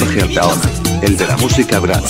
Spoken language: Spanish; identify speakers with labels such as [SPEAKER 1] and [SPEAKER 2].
[SPEAKER 1] Daniel Taona, el de la música brava.